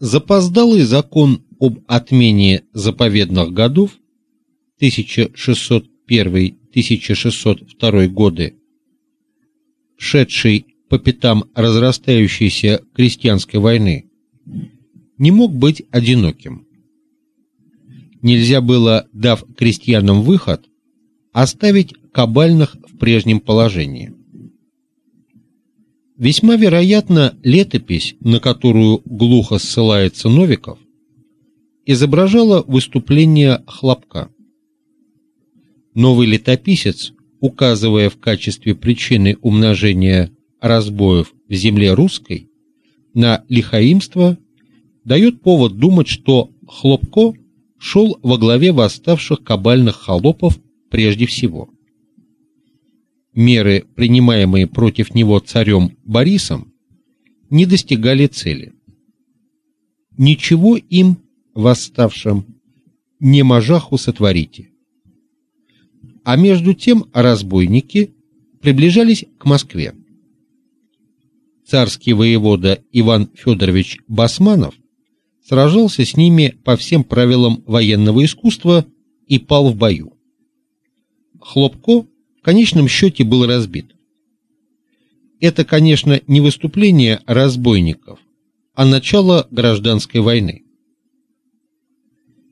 Запоздалый закон об отмене заповедных годов 1601-1602 годы, шедший по пятам разрастающейся крестьянской войны, не мог быть одиноким. Нельзя было, дав крестьянам выход, оставить кабальных в прежнем положении. Весьма вероятно, летопись, на которую глухо ссылается Новиков, изображала выступление Хлопка. Новый летописец, указывая в качестве причины умножения разбоев в земле русской на лихаимство, дает повод думать, что Хлопко шел во главе восставших кабальных холопов прежде всего меры, принимаемые против него царем Борисом, не достигали цели. Ничего им, восставшим, не можаху сотворите. А между тем разбойники приближались к Москве. Царский воевода Иван Федорович Басманов сражался с ними по всем правилам военного искусства и пал в бою. Хлопко в конечном счете был разбит. Это, конечно, не выступление разбойников, а начало гражданской войны.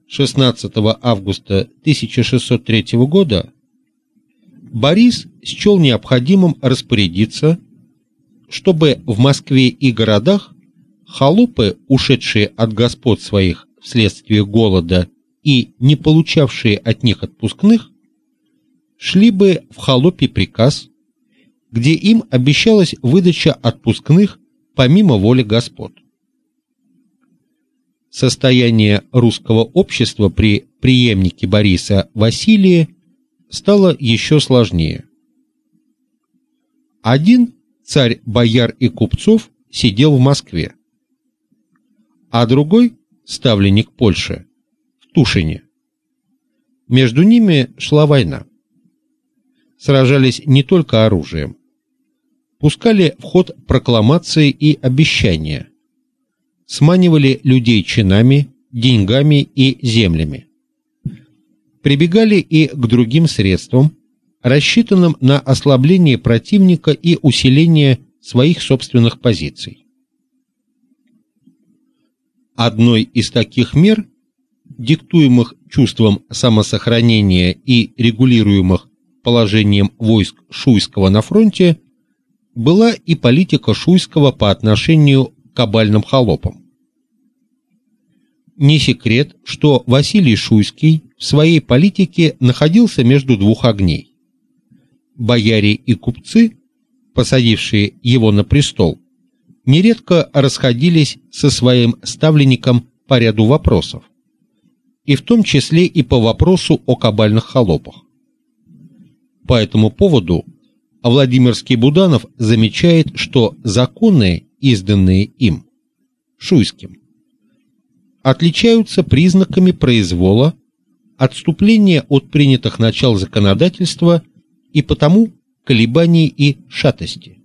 16 августа 1603 года Борис счел необходимым распорядиться, чтобы в Москве и городах холопы, ушедшие от господ своих вследствие голода и не получавшие от них отпускных, шли бы в холопий приказ, где им обещалась выдача отпускных помимо воли господ. Состояние русского общества при преемнике Бориса Василии стало еще сложнее. Один царь бояр и купцов сидел в Москве, а другой ставленник Польши в Тушине. Между ними шла война сражались не только оружием. Пускали в ход прокламации и обещания. Сманивали людей чинами, деньгами и землями. Прибегали и к другим средствам, рассчитанным на ослабление противника и усиление своих собственных позиций. Одной из таких мер, диктуемых чувством самосохранения и регулируемых положением войск Шуйского на фронте была и политика Шуйского по отношению к кабальным холопам. Не секрет, что Василий Шуйский в своей политике находился между двух огней. Бояре и купцы, посадившие его на престол, нередко расходились со своим ставленником по ряду вопросов, и в том числе и по вопросу о кабальных холопах. По этому поводу Владимирский Буданов замечает, что законы, изданные им, Шуйским, отличаются признаками произвола, отступления от принятых начал законодательства и потому колебаний и шатости.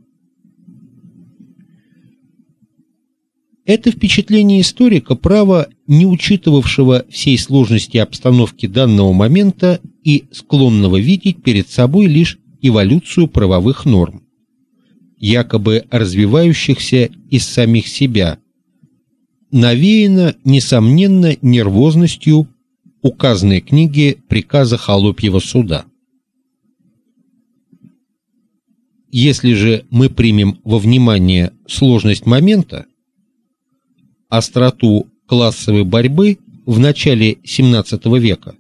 Это впечатление историка права, не учитывавшего всей сложности обстановки данного момента и склонного видеть перед собой лишь эволюцию правовых норм, якобы развивающихся из самих себя, навеяно несомненно нервозностью указанной книги приказа Холопьего суда. Если же мы примем во внимание сложность момента, остроту классовой борьбы в начале XVII века,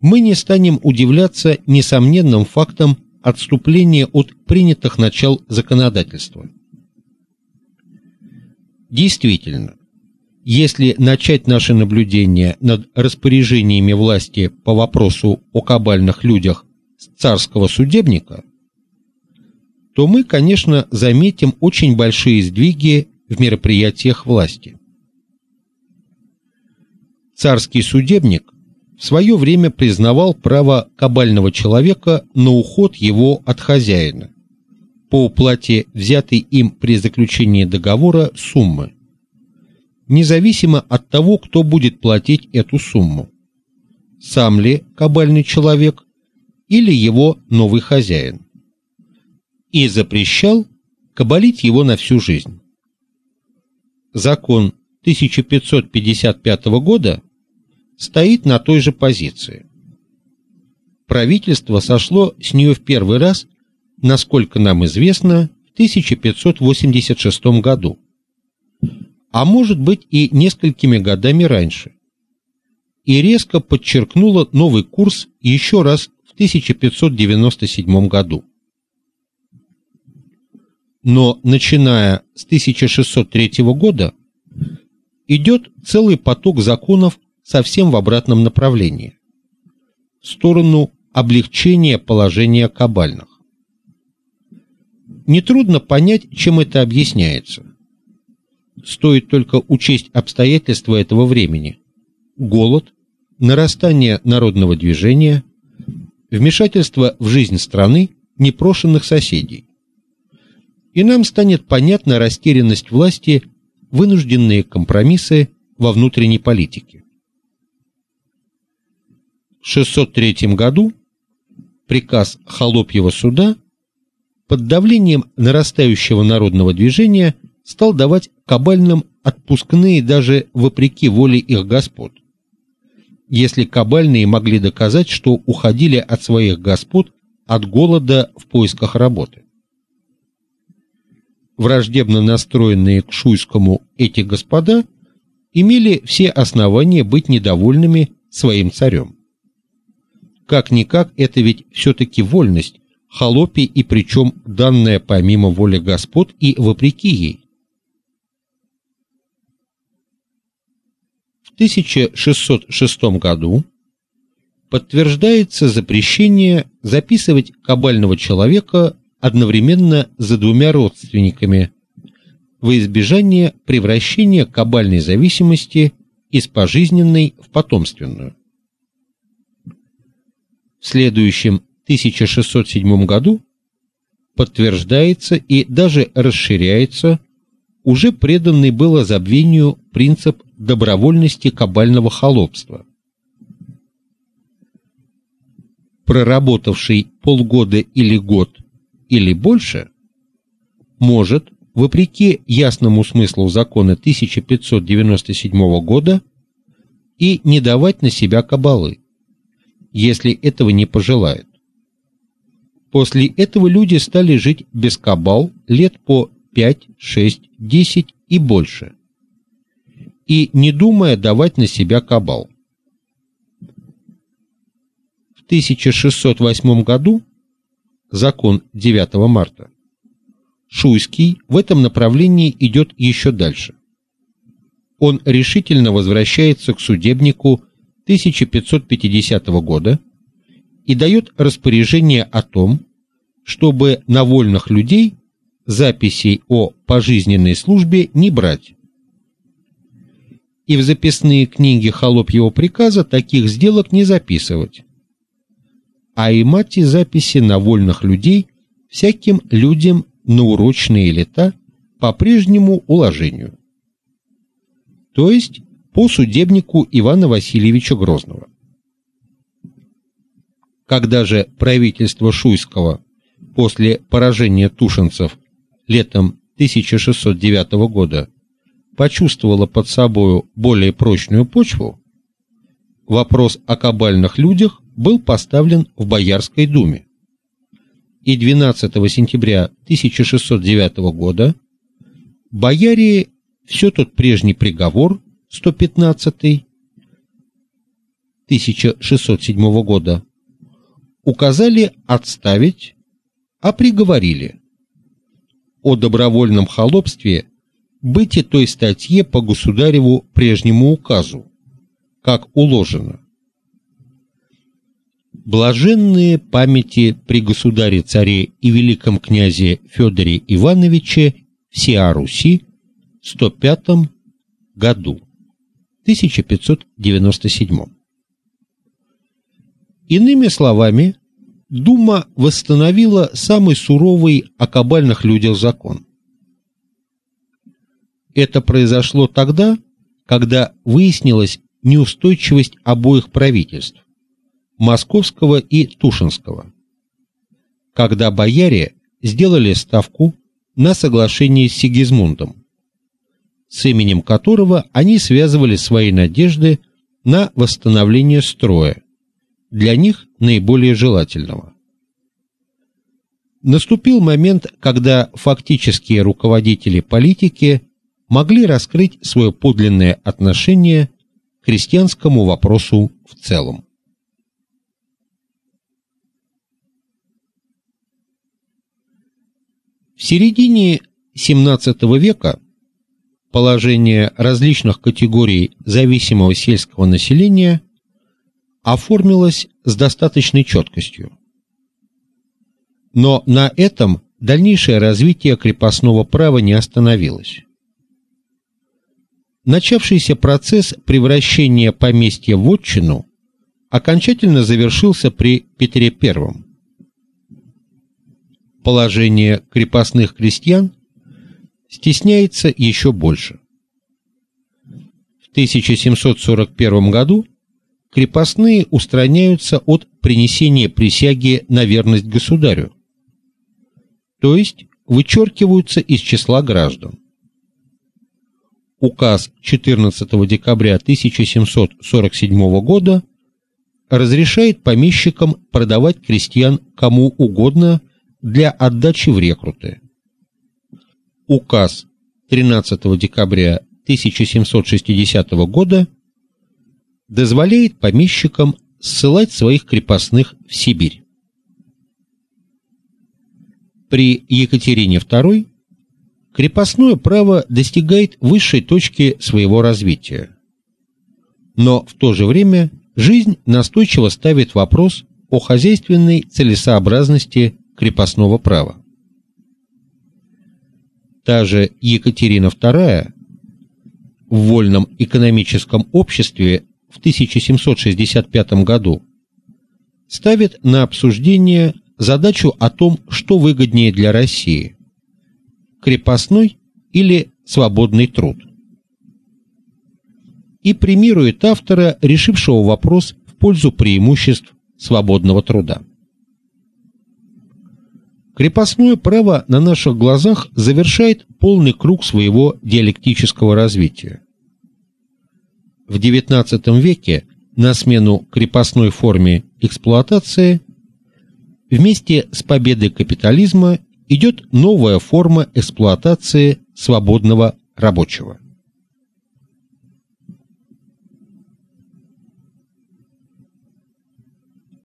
мы не станем удивляться несомненным фактам отступления от принятых начал законодательства. Действительно, если начать наше наблюдение над распоряжениями власти по вопросу о кабальных людях с царского судебника, то мы, конечно, заметим очень большие сдвиги в мероприятиях власти. Царский судебник в свое время признавал право кабального человека на уход его от хозяина по уплате взятой им при заключении договора суммы, независимо от того, кто будет платить эту сумму. Сам ли кабальный человек или его новый хозяин. И запрещал кабалить его на всю жизнь. Закон 1555 года стоит на той же позиции. Правительство сошло с нее в первый раз, насколько нам известно, в 1586 году. А может быть и несколькими годами раньше. И резко подчеркнуло новый курс еще раз в 1597 году. Но начиная с 1603 года идет целый поток законов совсем в обратном направлении в сторону облегчения положения кабальных. Нетрудно понять, чем это объясняется. Стоит только учесть обстоятельства этого времени: голод, нарастание народного движения, вмешательство в жизнь страны непрошенных соседей. И нам станет понятна растерянность власти, вынужденные компромиссы во внутренней политике. В 603 году приказ Холопьего суда под давлением нарастающего народного движения стал давать кабальным отпускные даже вопреки воле их господ. Если кабальные могли доказать, что уходили от своих господ от голода в поисках работы. Враждебно настроенные к Шуйскому эти господа имели все основания быть недовольными своим царем. Как никак это ведь все таки вольность, холопий и причем данная помимо воли господ и вопреки ей. В 1606 году подтверждается запрещение записывать кабального человека одновременно за двумя родственниками во избежание превращения кабальной зависимости из пожизненной в потомственную. Следующем 1607 году подтверждается и даже расширяется уже преданный было забвению принцип добровольности кабального холопства. Проработавший полгода или год или больше может, вопреки ясному смыслу закона 1597 года, и не давать на себя кабалы, если этого не пожелает. После этого люди стали жить без кабал лет по 5, 6, 10 и больше и не думая давать на себя кабал. В 1608 году, закон 9 марта, Шуйский в этом направлении идет еще дальше. Он решительно возвращается к судебнику 1550 года и дает распоряжение о том, чтобы на вольных людей записей о пожизненной службе не брать и в записные книги холопьего приказа таких сделок не записывать. А и мать записи на вольных людей всяким людям на урочные лета по прежнему уложению. То есть по судебнику Ивана Васильевича Грозного. Когда же правительство Шуйского после поражения тушинцев летом 1609 года почувствовала под собою более прочную почву, вопрос о кабальных людях был поставлен в Боярской думе. И 12 сентября 1609 года бояре все тот прежний приговор 115 1607 года. Указали отставить, а приговорили. О добровольном холопстве быть и той статье по государеву прежнему указу, как уложено. Блаженные памяти при государе-царе и великом князе Федоре Ивановиче всея Руси 105 году 1597. Иными словами, Дума восстановила самый суровый о кабальных людях закон. Это произошло тогда, когда выяснилась неустойчивость обоих правительств московского и тушинского. Когда бояре сделали ставку на соглашение с Сигизмундом, с именем которого они связывали свои надежды на восстановление строя, для них наиболее желательного. Наступил момент, когда фактические руководители политики могли раскрыть свое подлинное отношение к крестьянскому вопросу в целом. В середине XVII века положение различных категорий зависимого сельского населения оформилось с достаточной четкостью. Но на этом дальнейшее развитие крепостного права не остановилось. Начавшийся процесс превращения поместья в отчину окончательно завершился при Петре I. Положение крепостных крестьян стесняется еще больше. В 1741 году крепостные устраняются от принесения присяги на верность государю, то есть вычеркиваются из числа граждан. Указ 14 декабря 1747 года разрешает помещикам продавать крестьян кому угодно для отдачи в рекруты. Указ 13 декабря 1760 года дозволяет помещикам ссылать своих крепостных в Сибирь. При Екатерине II крепостное право достигает высшей точки своего развития. Но в то же время жизнь настойчиво ставит вопрос о хозяйственной целесообразности крепостного права. Та же Екатерина II в вольном экономическом обществе в 1765 году ставит на обсуждение задачу о том, что выгоднее для России: крепостной или свободный труд. И премирует автора, решившего вопрос в пользу преимуществ свободного труда. Крепостное право на наших глазах завершает полный круг своего диалектического развития. В XIX веке на смену крепостной форме эксплуатации вместе с победой капитализма идет новая форма эксплуатации свободного рабочего.